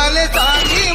जाने ताली